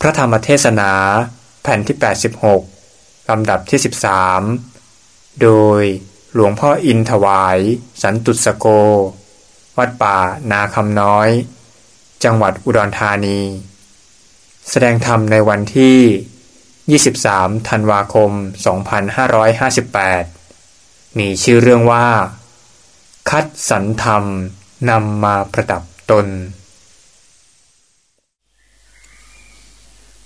พระธรรมเทศนาแผ่นที่ 86 ลำดับที่ 13 โดยหลวงพ่ออินถวาย สันตุสโก วัดป่านาคำน้อย จังหวัดอุดรธานี แสดงธรรมในวันที่ 23 ธันวาคม 2558 มีชื่อเรื่องว่า คัดสรรธรรมนำมาประดับตน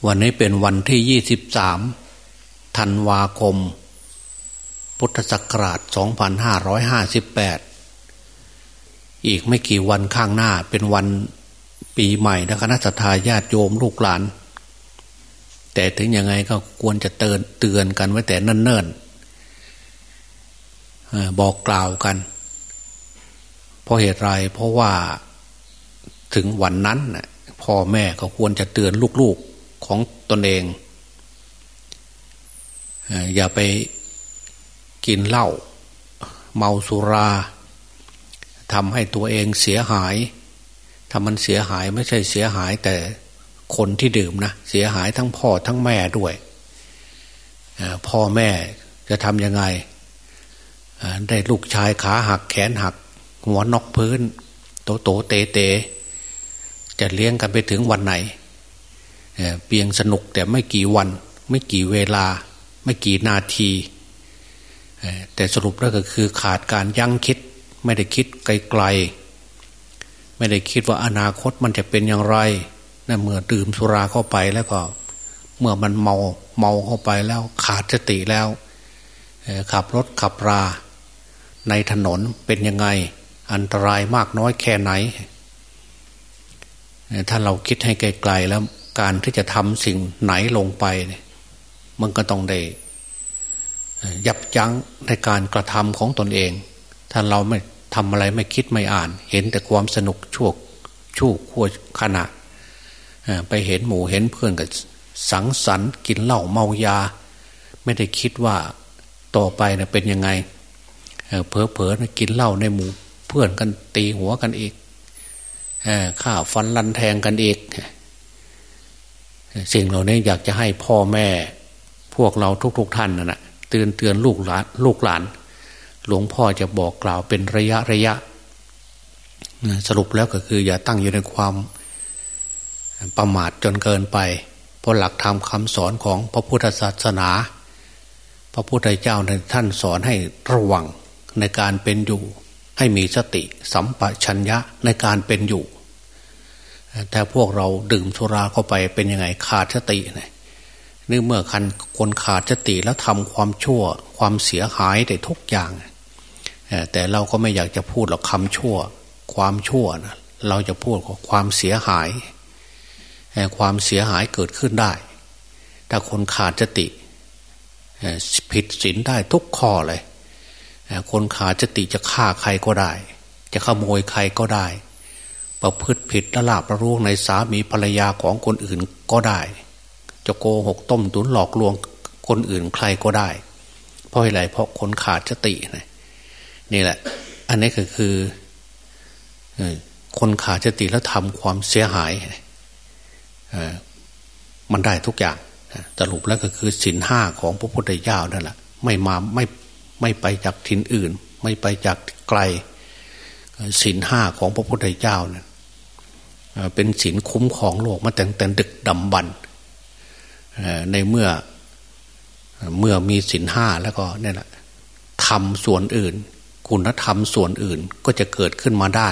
วันนี้เป็นวันที่ยี่สิบสามธันวาคม พุทธศักราช 2558 อีกไม่กี่วันข้างหน้าเป็นวันปีใหม่นะคณะสัตยาติโยมลูกหลาน แต่ถึงยังไงก็ควรจะเตือนเตือนกันไว้แต่เนิ่นๆบอกกล่าวกัน เพราะเหตุไรเพราะว่าถึงวันนั้นพ่อแม่ก็ควรจะเตือนลูกๆ ของตนเอง อย่าไปกินเหล้าเมาสุราทำให้ตัวเองเสียหายถ้ามันเสียหายไม่ใช่เสียหายแต่คนที่ดื่มนะเสียหายทั้งพ่อทั้งแม่ด้วยพ่อแม่จะทำยังไง ได้ลูกชายขาหักแขนหัก หัวนอกพื้น โตโตเตเตจะเลี้ยงกันไปถึงวันไหน เพียงสนุกแต่ไม่กี่วัน ไม่กี่เวลา ไม่กี่นาที แต่สรุปแล้วก็คือขาดการยั้งคิด ไม่ได้คิดไกลๆ ไม่ได้คิดว่าอนาคตมันจะเป็นอย่างไรนั่นเมื่อดื่มสุราเข้าไปแล้วก็ เมื่อมันเมาเมาเข้าไปแล้วขาดสติแล้วขับรถขับรา ในถนนเป็นยังไงอันตรายมากน้อยแค่ไหน ถ้าเราคิดให้ไกลๆแล้ว การที่จะทำสิ่งไหนลงไปเนี่ยมันก็ต้องได้ ยับยั้งในการกระทำของตนเอง ถ้าเราไม่ทำอะไรไม่คิดไม่อ่าน เห็นแต่ความสนุกชั่วชั่วขั้วขณะไปเห็นหมูเห็นเพื่อนกับสังสรรค์กินเหล้าเมายา ไม่ได้คิดว่าต่อไปนะเป็นยังไงเพอเพอกินเหล้าในหมู่เพื่อนกันตีหัวกันอีกฆ่าฟันลันแทงกันอีก สิ่งเหล่านี้อยากจะให้พ่อแม่ พวกเราทุกๆทท่านนะ่ะเตือนเตือนลูกหลานลูกหลาน หลวงพ่อจะบอกกล่าวเป็นระยะระยะ สรุปแล้วก็คือ อย่าตั้งอยู่ในความประมาทจนเกินไป เพราะหลักธรรมคำสอนของพระพุทธศาสนา พระพุทธเจ้าท่านสอนให้ระวังในการเป็นอยู่ ให้มีสติสัมปชัญญะในการเป็นอยู่ แต่พวกเราดื่มสุราเข้าไปเป็นยังไงขาดสติเนี่ยนี่เมื่อคันคนขาดสติแล้วทำความชั่ว ความเสียหายได้ทุกอย่าง แต่เราก็ไม่อยากจะพูดหรอกคำชั่ว ความชั่วนะเราจะพูดความเสียหาย ความเสียหายเกิดขึ้นได้ ถ้าคนขาดสติผิดศีลได้ทุกข้อเลย คนขาดสติจะฆ่าใครก็ได้ จะขโมยใครก็ได้ ประพฤติผิดละลาบประรู้ในสามีภรรยาของคนอื่นก็ได้ จะโกหกต้มตุนหลอกลวงคนอื่นใครก็ได้ เพราะอะไรเพราะคนขาดสตินะนี่แหละ อันนี้ก็คือคนขาดสติแล้วทำความเสียหายมันได้ทุกอย่างสรุปแล้วก็คือสินห้าของพระพุทธเจ้านั่นแหละไม่มาไม่ไม่ไปจากทินอื่น ไม่ไปจากไกลสินห้าของพระพุทธเจ้าเนี่ย เป็นศีลคุ้มของโลกมาแต่แต่ดึกดำบรรในเมื่อเมื่อมีศีลห้าแล้วก็เนี่ยแหละทำส่วนอื่น คุณธรรมส่วนอื่นก็จะเกิดขึ้นมาได้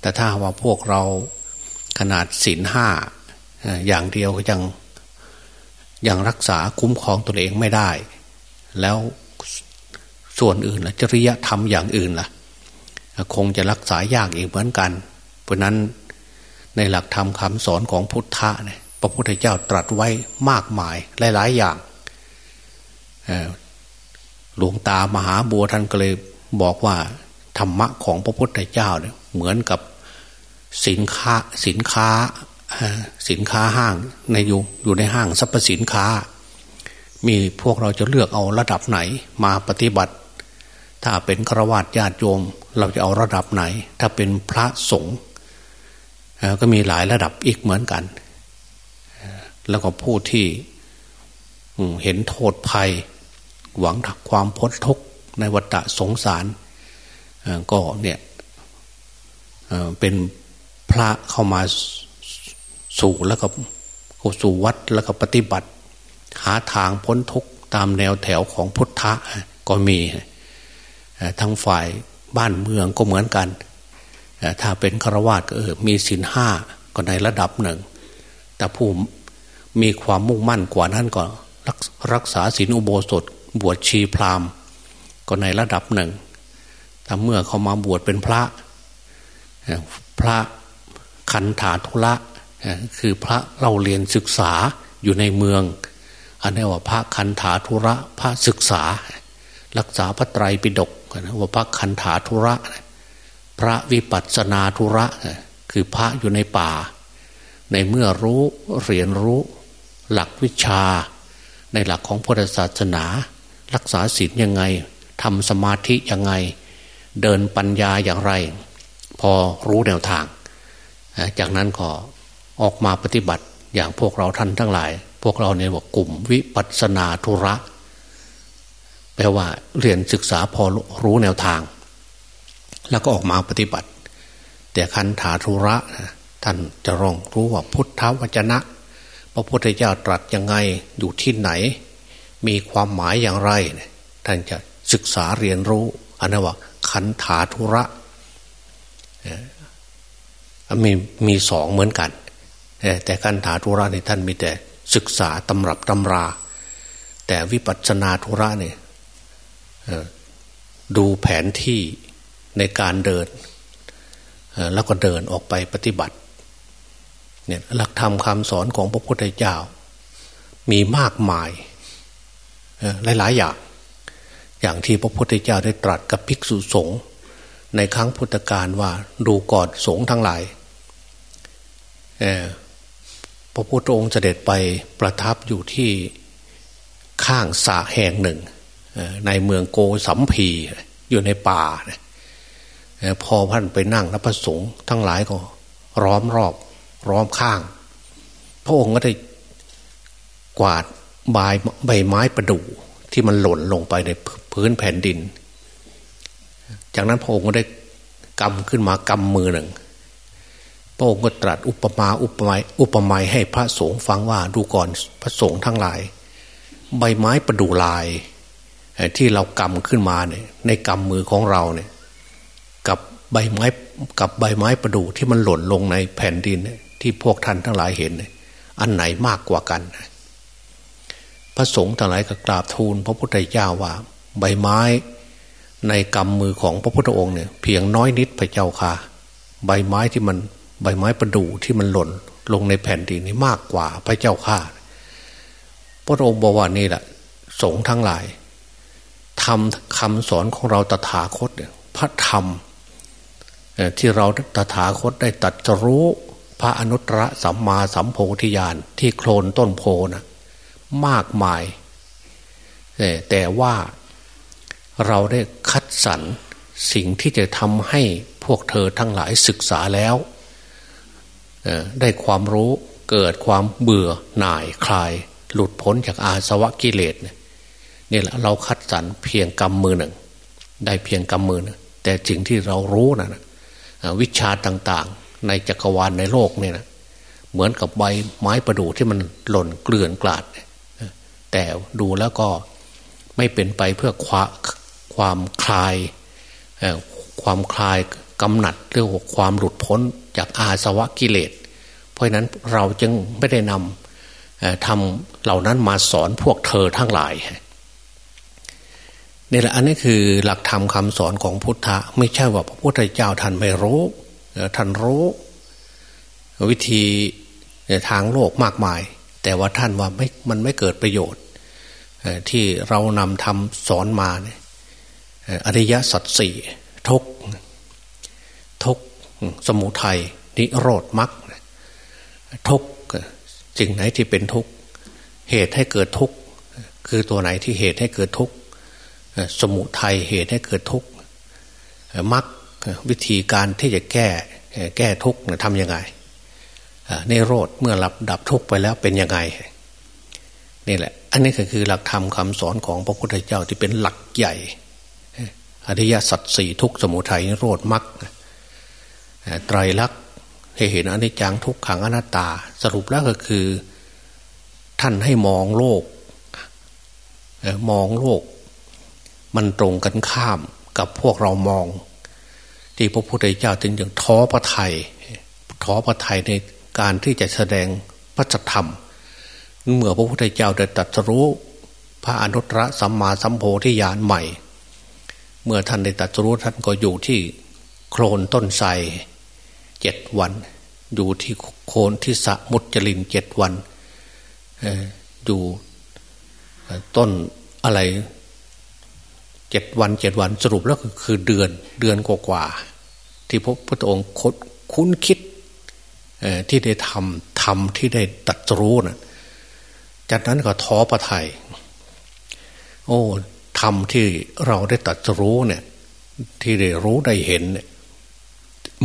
แต่ถ้าว่าพวกเราขนาดศีลห้าอย่างเดียวก็ยังยังรักษาคุ้มครองตัวเองไม่ได้ แล้วส่วนอื่นละจริยธรรมอย่างอื่นละ่ะ คงจะรักษายากอีกเหมือนกัน เพราะนั้น ในหลักธรรมคำสอนของพุทธะเนี่ยพระพุทธเจ้าตรัสไว้มากมายหลาย ๆ อย่างหลวงตามหาบัวท่านก็เลยบอกว่าธรรมะของพระพุทธเจ้าเนี่ยเหมือนกับสินค้าสินค้าสินค้าห้างในอยู่อยู่ในห้างสรรพสินค้า มีพวกเราจะเลือกเอาระดับไหนมาปฏิบัติ ถ้าเป็นฆราวาสญาติโยม เราจะเอาระดับไหน ถ้าเป็นพระสงฆ์ ก็มีหลายระดับอีกเหมือนกัน แล้วก็ผู้ที่เห็นโทษภัย หวังถักความพ้นทุกข์ในวัฏสงสารก็เนี่ยเป็นพระเข้ามาสู่แล้วก็เข้าสู่วัดแล้วก็ปฏิบัติ หาทางพ้นทุกข์ตามแนวแถวของพุทธะก็มีทั้งฝ่ายบ้านเมืองก็เหมือนกัน ถ้าเป็นฆราวาสก็เออมีศีลห้าก็ในระดับหนึ่ง แต่ผู้มีความมุ่งมั่นกว่านั้นก็รักษาศีลอุโบสถ บวชชีพราหมณ์ก็ในระดับหนึ่งแต่เมื่อเขามาบวชเป็นพระ พระคันถาธุระคือพระเราเรียนศึกษาอยู่ในเมือง อันนี้ว่าพระคันถาธุระพระศึกษา รักษาพระไตรปิฎกว่าพระคันถาธุระ พระวิปัสสนาธุระ คือพระอยู่ในป่า ในเมื่อรู้เรียนรู้หลักวิชา ในหลักของพุทธศาสนา รักษาศีลยังไงทำสมาธิยังไง เดินปัญญาอย่างไร พอรู้แนวทาง จากนั้นก็ออกมาปฏิบัติอย่างพวกเราท่านทั้งหลาย พวกเราเนี่ยว่ากลุ่มวิปัสนาธุระ แปลว่าเรียนศึกษาพอรู้แนวทาง แล้วก็ออกมาปฏิบัติ แต่คันถาธุระท่านจะรองรู้ว่าพุทธวจนะ พระพุทธเจ้าตรัสยังไงอยู่ที่ไหน มีความหมายอย่างไร ท่านจะศึกษาเรียนรู้อันนั้นว่าคันถาธุระมีมีสองเหมือนกัน แต่การถาธุระในท่านมีแต่ศึกษาตำรับตำรา แต่วิปัสสนาธุระเนี่ยดูแผนที่ ในการเดินแล้วก็เดินออกไปปฏิบัติเนี่ยหลักธรรมคำสอนของพระพุทธเจ้า มีมากมายหลายๆอย่าง อย่างที่พระพุทธเจ้าได้ตรัสกับภิกษุสงฆ์ในครั้งพุทธกาลว่าดูก่อนสงฆ์ทั้งหลายพระพุทธองค์เสด็จไปประทับอยู่ที่ข้างสะแห่งหนึ่ง ในเมืองโกสัมพีอยู่ในป่า พอท่านไปนั่งแล้วพระสงฆ์ทั้งหลายก็ร้อมรอบ ร้อมข้าง พระองค์ก็ได้กวาดใบใบไม้ประดู่ที่มันหล่นลงไปในพื้นแผ่นดิน จากนั้นพระองค์ก็ได้กำขึ้นมากำมือหนึ่ง พระองค์ก็ตรัสอุปมาอุปไมยอุปไมยให้พระสงฆ์ฟังว่าดูก่อนพระสงฆ์ทั้งหลาย ใบไม้ประดู่ลาย ที่เรากำขึ้นมาเนี่ยในกำมือของเราเนี่ย ใบไม้กับใบไม้ประดู่ที่มันหล่นลงในแผ่นดินที่พวกท่านทั้งหลายเห็น อันไหนมากกว่ากัน พระสงฆ์ทั้งหลายก็กราบทูล พระพุทธเจ้าว่า ใบไม้ในกำมือของพระพุทธองค์เนี่ยเพียงน้อยนิดพระเจ้าค่ะ ใบไม้ที่มันใบไม้ประดู่ที่มันหล่นลงในแผ่นดินนี้มากกว่าพระเจ้าข้าพระองค์บอกว่านี่แหละสงฆ์ทั้งหลายทำคำสอนของเราตถาคตเนี่ยพระธรรม ที่เราตถาคตได้ตัดรู้ พระอนุตตรสัมมาสัมโพธิญาณที่โคลนต้นโพนะมากมาย แต่ว่าเราได้คัดสรรสิ่งที่จะทำให้พวกเธอทั้งหลายศึกษาแล้ว ได้ความรู้เกิดความเบื่อหน่ายคลาย หลุดพ้นจากอาสวะกิเลสนี่แหละเราคัดสรรเพียงกำมือหนึ่ง ได้เพียงกำมือนะแต่สิ่งที่เรารู้นะนะ วิชาต่างๆ ในจักรวาลในโลกเนี่ยนะเหมือนกับใบไม้ประดู่ที่มันหล่นเกลื่อนกลาด แต่ดูแล้วก็ไม่เป็นไปเพื่อความความคลายความคลายกำหนัดเรื่องความหลุดพ้นจากอาสวะกิเลส เพราะนั้นเราจึงไม่ได้นำทำเหล่านั้นมาสอนพวกเธอทั้งหลาย นี่แหละอันนี้คือหลักธรรมคาสอนของพุทธะไม่ใช่ว่าพระพุทธเจ้าท่านไม่รู้ท่านรู้ วิธีทางโลกมากมาย แต่ว่าท่านว่าไม่มันไม่เกิดประโยชน์ ที่เรานำทำสอนมาเนี่ยอริยสัจสี่ทุกทุกสมุทัยนิโรธมรรคทุกสิ่งไหนที่เป็นทุกเหตุให้เกิดทุกคือตัวไหนที่เหตุให้เกิดทุก สมุทัยเหตุให้เกิดทุกข์มรรควิธีการที่จะแก้แก้ทุกข์ทำยังไงในโรธเมื่อรับดับทุกข์ไปแล้วเป็นยังไงนี่แหละ อันนี้ก็คือหลักธรรมคาสอนของพระพุทธเจ้าที่เป็นหลักใหญ่อริยสัจสี่ทุกสมุทัยโรธมรรคไตรลักษณ์ให้เห็นอนิจจังทุกขังอนัตตา สรุปแล้วก็คือ ท่านให้มองโลก มองโลก มันตรงกันข้ามกับพวกเรามอง ที่พระพุทธเจ้าจึงอยังท้อพระไทยท้อพระไทยในการที่จะแสดงพระธรรม เมื่อพระพุทธเจ้าได้ตรัสรู้ พระอนุตตรสัมมาสัมโพธิญาณใหม่ เมื่อท่านได้ตรัสรู้ท่านก็อยู่ที่โคลนต้นไทรเจ็ดวัน อยู่ที่โคนที่สะมุจลินเจ็ดวันอยู่ต้นอะไร เจ็ดวันเจ็ดวันสรุปแล้วคือเดือนเดือนกว่าๆที่พระพุทธองค์คุ้นคิดที่ได้ทำทำที่ได้ตัดรู้นะ่ะจากนั้นก็ท้อประทัยโอ้ทำที่เราได้ตัดรู้เนี่ย ที่ได้รู้ได้เห็นเนี่ย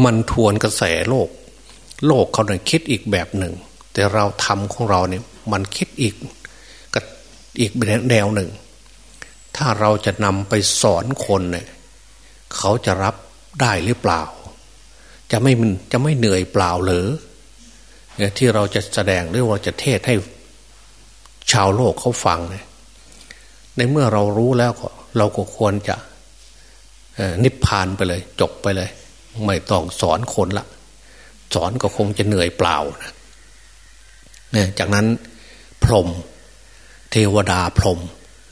มันทวนกระแสโลก โลกเขาเนี่ยคิดอีกแบบหนึ่ง แต่เราทำของเราเนี่ย มันคิดอีกกับอีกแนวหนึ่ง ถ้าเราจะนำไปสอนคนเนี่ยเขาจะรับได้หรือเปล่า จะไม่จะไม่เหนื่อยเปล่าหรือที่เราจะแสดงหรือว่าจะเทศให้ชาวโลกเขาฟังเนี่ยในเมื่อเรารู้แล้วก็เราก็ควรจะนิพพานไปเลย จบไปเลย ไม่ต้องสอนคนละ สอนก็คงจะเหนื่อยเปล่านะเนี่ยจากนั้นพรม เทวดาพรม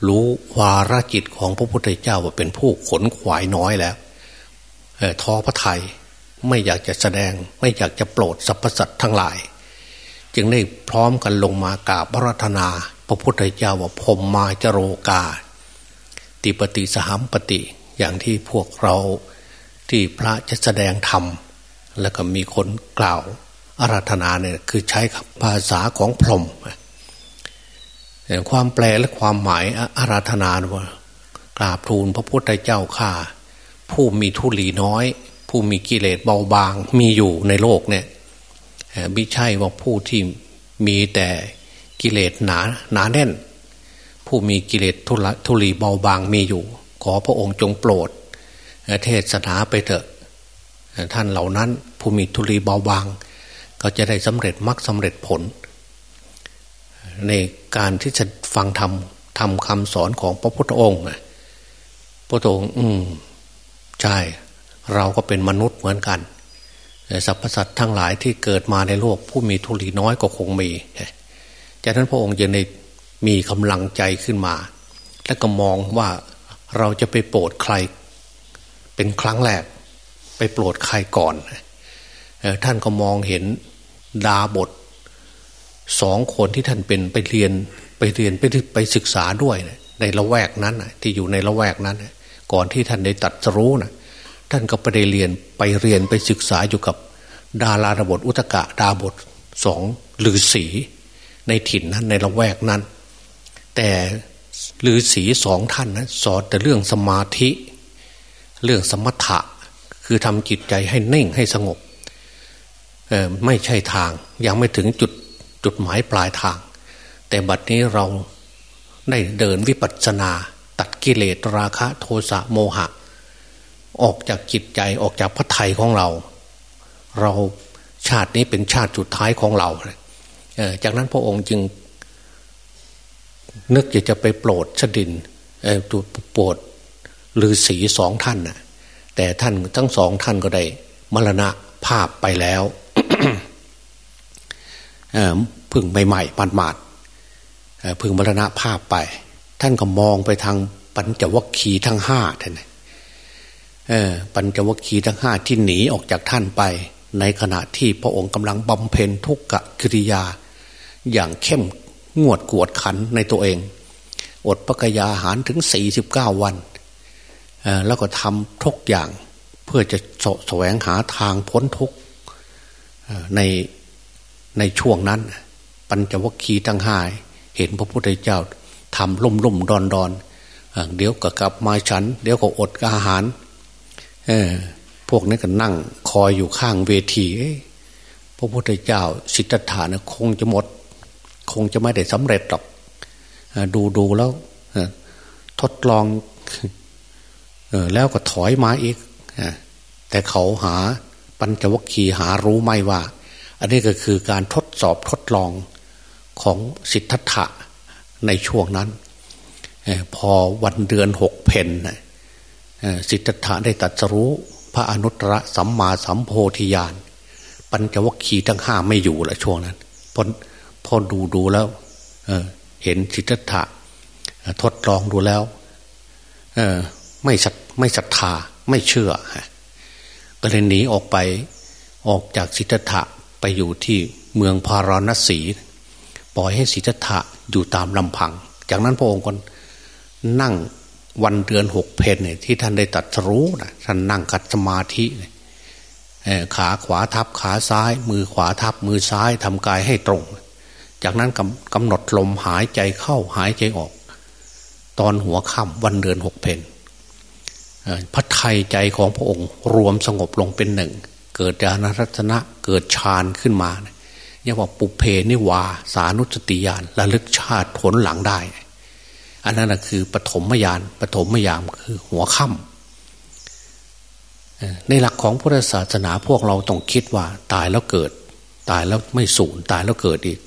รู้วาระจิตของพระพุทธเจ้าว่าเป็นผู้ขนขวายน้อยแล้วท้อพระไทยไม่อยากจะแสดง ไม่อยากจะโปรดสรรพสัตว์ทั้งหลาย จึงได้พร้อมกันลงมากราบพระรัตนา พระพุทธเจ้าว่าพมมาจโรกา ติปฏิสหัมปติ อย่างที่พวกเราที่พระจะแสดงธรรม แล้วก็มีคนกล่าวอาราธนาเนี่ยคือใช้ภาษาของพรหม ความแปลและความหมายอาราธนาว่ากราบทูลพระพุทธเจ้าข้าผู้มีทุลีน้อย ผู้มีกิเลสเบาบางมีอยู่ในโลกเนี่ยไม่ใช่ว่าผู้ที่มีแต่กิเลสหนาหนาแน่น ผู้มีกิเลสทุลีเบาบางมีอยู่ ขอพระองค์จงโปรด เทศนาไปเถอะ ท่านเหล่านั้นผู้มีทุลีเบาบาง ก็จะได้สำเร็จมรรคสาเร็จผล ในการที่จะฟังธรรมทำคำสอนของพระพุทธองค์พระองค์ อืมใช่ เราก็เป็นมนุษย์เหมือนกันสรรพสัตว์ทั้งหลายที่เกิดมาในโลก ผู้มีทุลีน้อยก็คงมีจากนั้นพระองค์ยังในมีกำลังใจขึ้นมา และก็มองว่าเราจะไปโปรดใคร เป็นครั้งแรก ไปโปรดใครก่อน ท่านก็มองเห็นดาบท สองคนที่ท่านเป็นไปเรียนไปเรียนไปไปศึกษาด้วยในละแวกนั้นที่อยู่ในละแวกนั้นก่อนที่ท่านได้ตัดรู้นะท่านก็ไปได้เรียนไปเรียนไปศึกษาอยู่กับ ดาราบทอุตกะดาบทสองหรือสีในถิ่นนั้นในละแวกนั้น แต่หรือสีสองท่านนะสอนแต่เรื่องสมาธิ เรื่องสมถะ คือทำจิตใจให้นิ่งให้สงบไม่ใช่ทางยังไม่ถึงจุด จุดหมายปลายทาง แต่บัดนี้เราได้เดินวิปัสสนา ตัดกิเลสราคะโทสะโมหะ ออกจากจิตใจออกจากพระไทยของเรา เราชาตินี้เป็นชาติสุดท้ายของเรา จากนั้นพระองค์จึง นึกอยากจะไปโปรดชดินตัวโปรดฤาษีสองท่านน่ะแต่ท่านทั้งสองท่านก็ได้มรณะภาพไปแล้ว พึ่งใหม่ๆหมาดๆพึ่งมรณะภาพไป ท่านก็มองไปทางปัญจวัคคีย์ทั้งห้าท่านปัญจวัคคีย์ทั้งห้าที่หนีออกจากท่านไป ในขณะที่พระองค์กำลังบำเพ็ญทุกขกิริยา อย่างเข้มงวดกวดขันในตัวเอง อดปกยาหารถึงสี่สิบเก้าวันแล้วก็ทำทุกอย่างเพื่อจะสแสวงหาทางพ้นทุกใน ในช่วงนั้น ปัญจวัคคีย์ทั้งห้าเห็นพระพุทธเจ้าทำล่มล่มดอนดอนเดี๋ยวก็กลับมาฉัน เดี๋ยวก็อดอาหารพวกนี้ก็นั่งคอยอยู่ข้างเวทีพระพุทธเจ้าสิทธัตถะนะคงจะหมด คงจะไม่ได้สำเร็จหรอกดูดูแล้วทดลองแล้วก็ถอยมาอีกแต่เขาหาปัญจวัคคีหารู้ไหมว่า อันนี้ก็คือการทดสอบทดลองของสิทธัตถะในช่วงนั้น พอวันเดือนหกเพนสิทธัตถะได้ตัดสรู้พระอนุตตรสัมมาสัมโพธิญาณ ปัญจวัคคีย์ทั้งห้าไม่อยู่ละช่วงนั้นพอพอดูดูแล้วเเห็นสิทธัตถะทดลองดูแล้วไม่ศไม่ศรัทธาไม่เชื่อ ก็เลยหนีออกไปออกจากสิทธัตถะ ไปอยู่ที่เมืองพาราณสีปล่อยให้สิทธัตถะอยู่ตามลำพัง จากนั้นพระองค์ก็นั่งวันเดือนหกเพนเนี่ยที่ท่านได้ตัดรู้นะท่านนั่งคัดสมาธิขาขวาทับขาซ้าย มือขวาทับมือซ้ายทำกายให้ตรง จากนั้นกำกำหนดลมหายใจเข้าหายใจออก ตอนหัวค่ำวันเดือนหกเพนพระไทยใจของพระองค์รวมสงบลงเป็นหนึ่ง กิดญาณรัตนะเกิดฌานขึ้นมาเรียกว่าปุเพนิวา สานุสติญาณระลึกชาติผลหลังได้ อันนั้นคือปฐมยานปฐมยามคือหัวค่ำในหลักของพุทธศาสนาพวกเราต้องคิดว่า ตายแล้วเกิด ตายแล้วไม่สูญตายแล้วเกิดอีก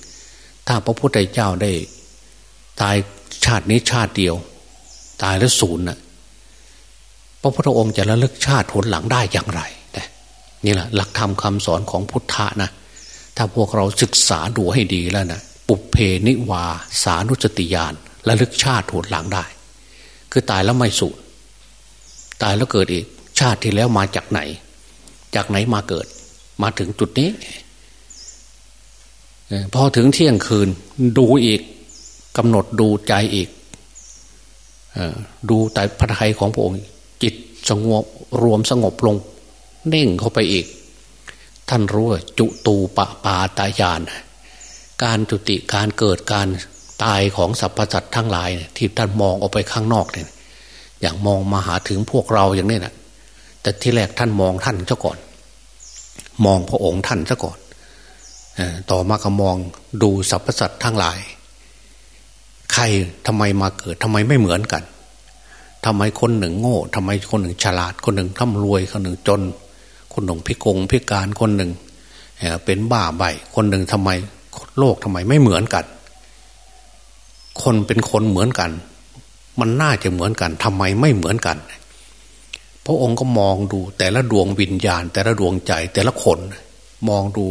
ถ้าพระพุทธเจ้าได้ ตายชาตินี้ชาติเดียว ตายแล้วสูญน่ะพระพุทธองค์จะระลึกชาติผลหลังได้อย่างไร นี่แหละหลักธรรมคาสอนของพุทธะนะถ้าพวกเราศึกษาดูให้ดีแล้วนะปุเพนิวาสานุสติยานระลึกชาติถูดหลังได้ คือตายแล้วไม่สูญตายแล้วเกิดอีก ชาติที่แล้วมาจากไหน จากไหนมาเกิด มาถึงจุดนี้พอถึงเที่ยงคืน ดูอีกกำหนดดูใจอีกดูแต่พระทัยของพระองค์ จิตสงบรวมสงบลง เน่งเข้าไปอีก ท่านรู้ว่าจุตูปะปาตายาน การจุติการเกิดการตายของสรรพสัตว์ทั้งหลายที่ท่านมองออกไปข้างนอกเนี่ยอย่างมองมาหาถึงพวกเราอย่างนี้นะแต่ที่แรกท่านมองท่านเจ้าก่อน มองพระองค์ท่านเจ้าก่อนต่อมาก็มองดูสรรพสัตว์ทั้งหลาย ใครทำไมมาเกิดทำไมไม่เหมือนกันทำไมคนหนึ่งโง่ทำไมคนหนึ่งฉลาด คนหนึ่งร่ำรวยคนหนึ่งจน คนหนึ่งพิกงพิการคนหนึ่งเป็นบ้าใบคนหนึ่งทำไม โลกทำไมไม่เหมือนกัน คนเป็นคนเหมือนกัน มันน่าจะเหมือนกันทำไมไม่เหมือนกัน พระองค์ก็มองดูแต่ละดวงวิญญาณ แต่ละดวงใจแต่ละคนมองดู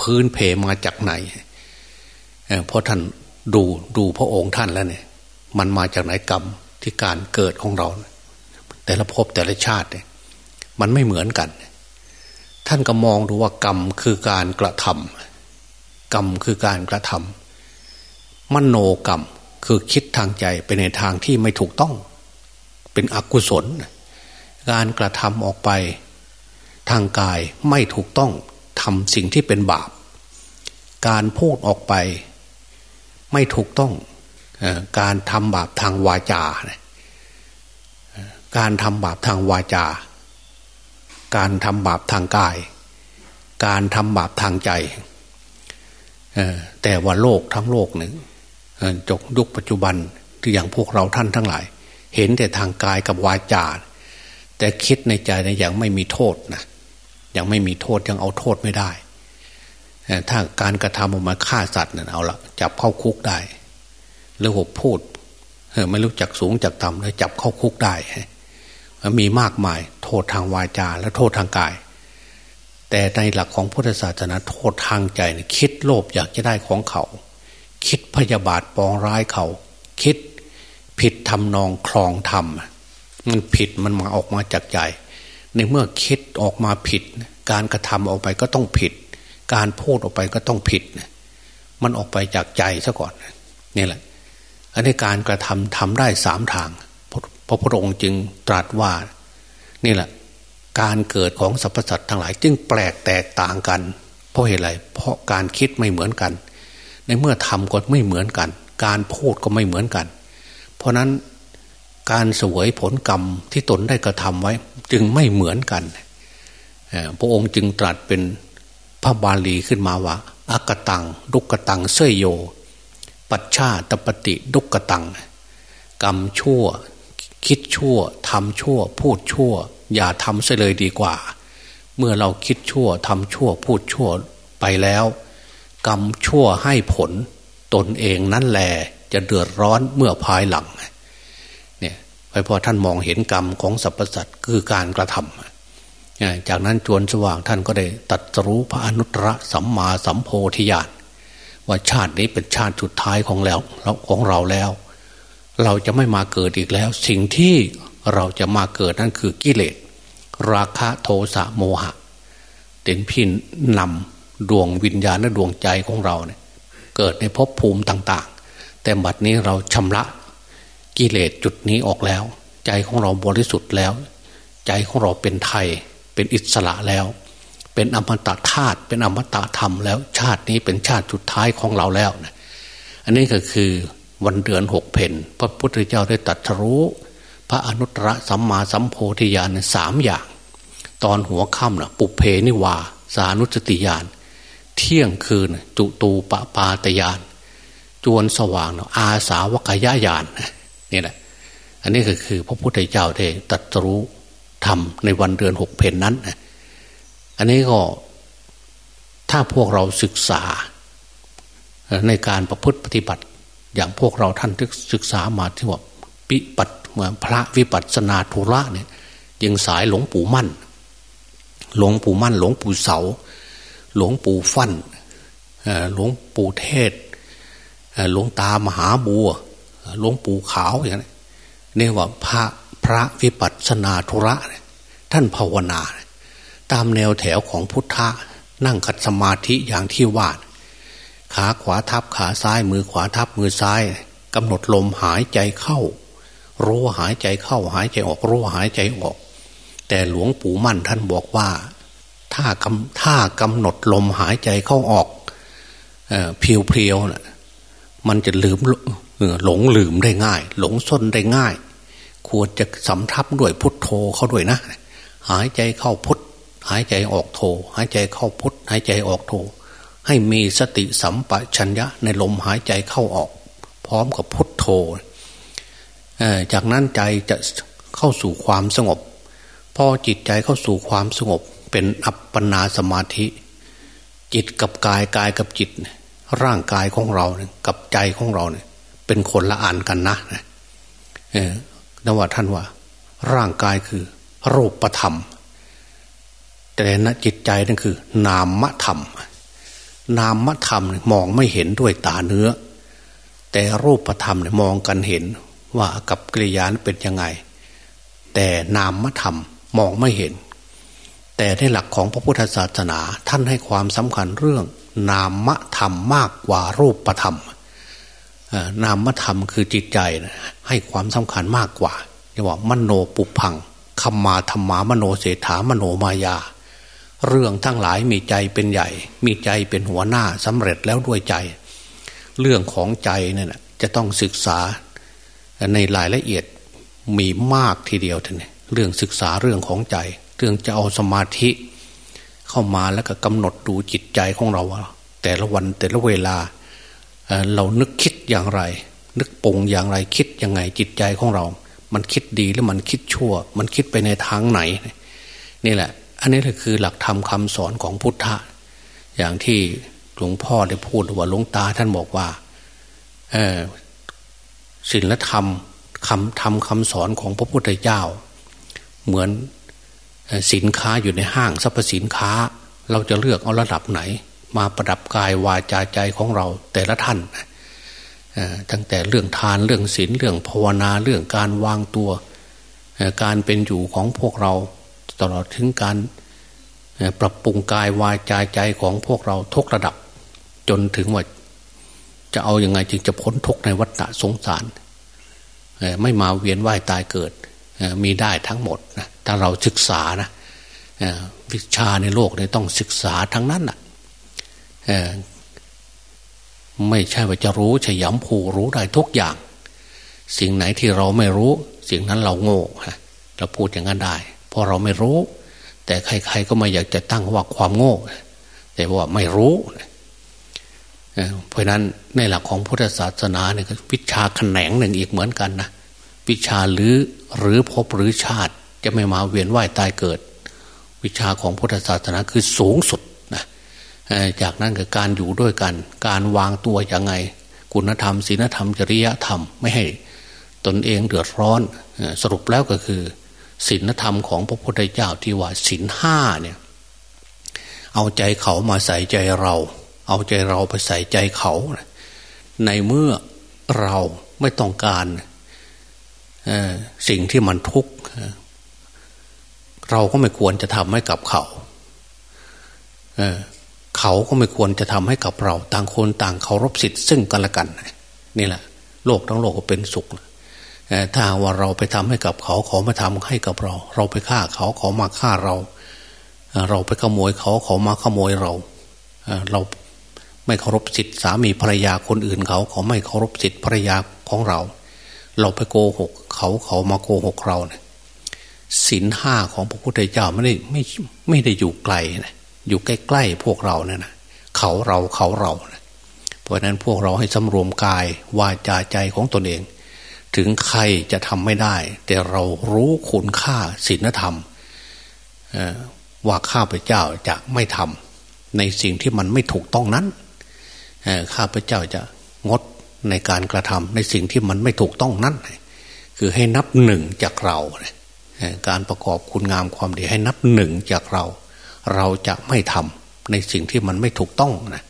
พื้นเพมาจากไหนเพราะท่านดูดูพระองค์ท่านแล้วเนี่ย มันมาจากไหนกรรมที่การเกิดของเรา แต่ละภพแต่ละชาติเนี่ยมันไม่เหมือนกัน ท่านก็มองดูว่ากรรมคือการกระทำกรรมคือการกระทำมโนกรรมคือคิดทางใจไปในทางที่ไม่ถูกต้อง เป็นอกุศล การกระทำออกไป ทางกายไม่ถูกต้องทำสิ่งที่เป็นบาป การพูดออกไป ไม่ถูกต้องการทำบาปทางวาจา การทำบาปทางวาจา การทำบาปทางกาย การทำบาปทางใจแต่ว่าโลกทั้งโลกหนึ่งจกยุคปัจจุบันที่อย่างพวกเราท่านทั้งหลาย เห็นแต่ทางกายกับวาจา แต่คิดในใจนะยังไม่มีโทษนะยังไม่มีโทษยังเอาโทษไม่ได้ ถ้าการกระทำออกมาฆ่าสัตว์เนี่ยเอาละจับเข้าคุกได้หรือหบพูดไม่รู้จักสูงจักต่ำแล้วจับเข้าคุกได้ มีมากมายโทษทางวาจาและโทษทางกาย แต่ในหลักของพุทธศาสนาโทษทางใจคิดโลภอยากจะได้ของเขา คิดพยาบาทปองร้ายเขา คิดผิดทำนองคลองธรรมมันผิดมันมาออกมาจากใจ ในเมื่อคิดออกมาผิด การกระทำออกไปก็ต้องผิด การพูดออกไปก็ต้องผิด มันออกไปจากใจซะก่อนนี่แหละ อันนี้การกระทำทำได้สามทาง พระพุทธองค์จึงตรัสว่า นี่แหละ การเกิดของสรรพสัตว์ทั้งหลาย จึงแปลกแตกต่างกัน เพราะเหตุไรเพราะการคิดไม่เหมือนกัน ในเมื่อทำก็ไม่เหมือนกัน การพูดก็ไม่เหมือนกัน เพราะนั้นการสวยผลกรรมที่ตนได้กระทำไว้ จึงไม่เหมือนกันพระองค์จึงตรัสเป็นพระบาลีขึ้นมาว่าอากตังดุกตังเสยโย ปัจชาตปฏิดุกตัง กรรมชั่ว คิดชั่วทำชั่ว พูดชั่ว อย่าทำเสียเลยดีกว่า เมื่อเราคิดชั่วทำชั่ว พูดชั่วไปแล้ว กรรมชั่วให้ผล ตนเองนั่นแหละจะเดือดร้อนเมื่อภายหลังเนี่ยไปพอท่านมองเห็นกรรมของสรรพสัตว์คือการกระทำจากนั้นจวนสว่างท่านก็ได้ตัดรู้พระอนุตตรสัมมาสัมโพธิญาณว่าชาตินี้เป็นชาติสุดท้ายของแล้วของเราแล้ว เราจะไม่มาเกิดอีกแล้ว สิ่งที่เราจะมาเกิดนั่นคือกิเลส ราคะโทสะโมหะเป็นพินนำดวงวิญญาณและดวงใจของเราเนี่ยเกิดในภพภูมิต่าง ๆ แต่บัดนี้เราชำระกิเลสจุดนี้ออกแล้ว ใจของเราบริสุทธิ์แล้ว ใจของเราเป็นไทย เป็นอิสระแล้ว เป็นอมตะธาตุเป็นอมตะธรรมแล้ว ชาตินี้เป็นชาติสุดท้ายของเราแล้วนะอันนี้ก็คือ วันเดือนหกเพนพระพุทธเจ้าได้ตรัสรู้ พระอนุตตรสัมมาสัมโพธิญาณสามอย่าง ตอนหัวค่ำนะปุเพนิวา สานุสติญาณเที่ยงคืนจุตูปปาตญาณจวนสว่างนะอาสาวกายญาณนี่แหละ อันนี้ก็คือพระพุทธเจ้าได้ตรัสรู้ทำในวันเดือนหกเพนนั้นอันนี้ก็ถ้าพวกเราศึกษาในการประพฤติปฏิบัติ อย่างพวกเราท่านที่ศึกษามาที่ว่าปิปัตเหมือนพระวิปัสนาธุระเนี่ยยังสายหลวงปู่มั่น หลวงปู่มั่น หลวงปู่เสา หลวงปู่ฟั่นหลวงปู่เทศหลวงตามหาบัวหลวงปู่ขาวอย่างนี้นี่ว่าพระพระวิปัสสนาธุระ ท่านภาวนา ตามแนวแถวของพุทธะนั่งขัดสมาธิอย่างที่วาด ขาขวาทับขาซ้ายมือขวาทับมือซ้ายกำหนดลมหายใจเข้า รู้หายใจเข้าหายใจออกรู้หายใจออก แต่หลวงปู่มั่นท่านบอกว่า ถ้ากำถ้ากำหนดลมหายใจเข้าออกเพียวๆนะมันจะลืมหลงลืมได้ง่าย หลงส้นได้ง่าย ควรจะสำทับด้วยพุทโธเข้าด้วยนะ หายใจเข้าพุทหายใจออกโธหายใจเข้าพุทหายใจออกโธ ให้มีสติสัมปชัญญะในลมหายใจเข้าออก พร้อมกับพุทโธจากนั้นใจจะเข้าสู่ความสงบ พอจิตใจเข้าสู่ความสงบ เป็นอัปปนาสมาธิ จิตกับกายกายกับจิต ร่างกายของเราเนี่ยกับใจของเราเนี่ย เป็นคนละอันกันนะเออนว่าท่านว่า ร่างกายคือ รูปธรรม แต่นะจิตใจนั่นคือ นามธรรม นามธรรมมองไม่เห็นด้วยตาเนื้อ แต่รูปธรรมมองกันเห็นว่ากับกิริยานเป็นยังไง แต่นามธรรมมองไม่เห็น แต่ในหลักของพระพุทธศาสนาท่านให้ความสำคัญเรื่อง นามธรรมมากกว่ารูปธรรม นามธรรมคือจิตใจให้ความสำคัญมากกว่าเรียกว่ามโนปุพังคำมาธรรมามโนเศรษฐามโนมายา เรื่องทั้งหลายมีใจเป็นใหญ่ มีใจเป็นหัวหน้าสำเร็จแล้วด้วยใจ เรื่องของใจเนี่ยจะต้องศึกษาในรายละเอียดมีมากทีเดียวท่านเรื่องศึกษาเรื่องของใจ เรื่องจะเอาสมาธิ เข้ามาแล้วก็กำหนดดูจิตใจของเรา แต่ละวันแต่ละเวลาเรานึกคิดอย่างไร นึกปรุงอย่างไรคิดยังไงจิตใจของเรา มันคิดดีหรือมันคิดชั่ว มันคิดไปในทางไหน นี่แหละ อันนี้แหละคือหลักธรรมคาสอนของพุทธะ อย่างที่หลวงพ่อได้พูดว่าหลวงตาท่านบอกว่าศีลธรรมคำธรรมคำสอนของพระพุทธเจ้า เหมือนสินค้าอยู่ในห้างสรรพสินค้า เราจะเลือกเอาระดับไหน มาประดับกายวาจาใจของเราแต่ละท่านตั้งแต่เรื่องทานเรื่องศีลเรื่องภาวนาเรื่องการวางตัว การเป็นอยู่ของพวกเรา ตลอดถึงการปรับปรุงกายวายจาใจของพวกเราทุกระดับ จนถึงว่าจะเอาอยัางไงจึงจะพ้นทุกในวัฏสงสาร ไม่มาเวียนว่ายตายเกิด มีได้ทั้งหมดนะถ้าเราศึกษานะวิชาในโลกเนี่ยต้องศึกษาทั้งนั้นอะไม่ใช่ว่าจะรู้ฉยำผูรู้ได้ทุกอย่าง สิ่งไหนที่เราไม่รู้ สิ่งนั้นเราโง่เราพูดอย่างนั้นได้ ราะเราไม่รู้ แต่ใคร ๆ ก็ไม่อยากจะตั้งว่าความโง่ แต่ว่าไม่รู้เพราะนั้นในหลักของพุทธศาสนาเนี่ยวิชาแขนงหนึ่งอีกเหมือนกันนะวิชาหรือหรือพบหรือชาติจะไม่มาเวียนว่ายตายเกิด วิชาของพุทธศาสนาคือสูงสุดนะจากนั้นคือการอยู่ด้วยกัน การวางตัวยังไง คุณธรรมศีลธรรมจริยธรรม ไม่ให้ตนเองเดือดร้อนสรุปแล้วก็คือ ศีลธรรมของพระพุทธเจ้าที่ว่าศีลห้าเนี่ย เอาใจเขามาใส่ใจเรา เอาใจเราไปใส่ใจเขา ในเมื่อเราไม่ต้องการสิ่งที่มันทุกข์เราก็ไม่ควรจะทำให้กับเขาเขาก็ไม่ควรจะทำให้กับเรา ต่างคนต่างเคารพสิทธิ์ซึ่งกันและกัน นี่แหละ โลกทั้งโลกก็เป็นสุข ถ้าว่าเราไปทำให้กับเขาเขามาทำให้กับเรา เราไปฆ่าเขาเขามาฆ่าเรา เราไปขโมยเขาเขามาขโมยเรา เราไม่เคารพสิทธิสามีภรรยาคนอื่นเขา เขาไม่เคารพสิทธิภรรยาของเรา เราไปโกหก เขาเขามาโกหกเราเนี่ยศีลห้าของพระพุทธเจ้าไม่ได้ไม่ไม่ได้อยู่ไกลนะอยู่ใกล้ๆพวกเราเนี่ยนะเขาเราเขาเรานะเพราะนั้นพวกเราให้สำรวมกายวาจาใจของตนเอง ถึงใครจะทำไม่ได้ แต่เรารู้คุณค่าศีลธรรมว่าข้าพเจ้าจะไม่ทำในสิ่งที่มันไม่ถูกต้องนั้นข้าพเจ้าจะงดในการกระทำในสิ่งที่มันไม่ถูกต้องนั้น คือให้นับหนึ่งจากเราการประกอบคุณงามความดีให้นับหนึ่งจากเรา เราจะไม่ทำในสิ่งที่มันไม่ถูกต้องนะ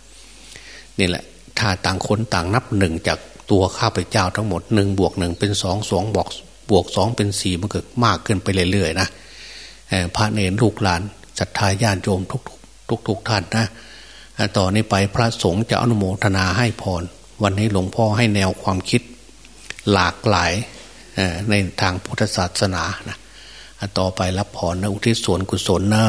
นี่แหละถ้าต่างคนต่างนับหนึ่งจาก ตัวข้าพเจ้าทั้งหมดหนึ่งบวกหนึ่งเป็นสองสองบวกบวกสองเป็นสี่มันเกิดมากขึ้นไปเรื่อยๆนะพระเนรลูกหลานศรัทธาญาติโยมทุกทุกทุกท่านนะต่อนนี้ไปพระสงฆ์จะอนุโมทนาให้พร วันนี้หลวงพ่อให้แนวความคิดหลากหลายในทางพุทธศาสนานะต่อไปรับพรนะอุทิศส่วนกุศลนะ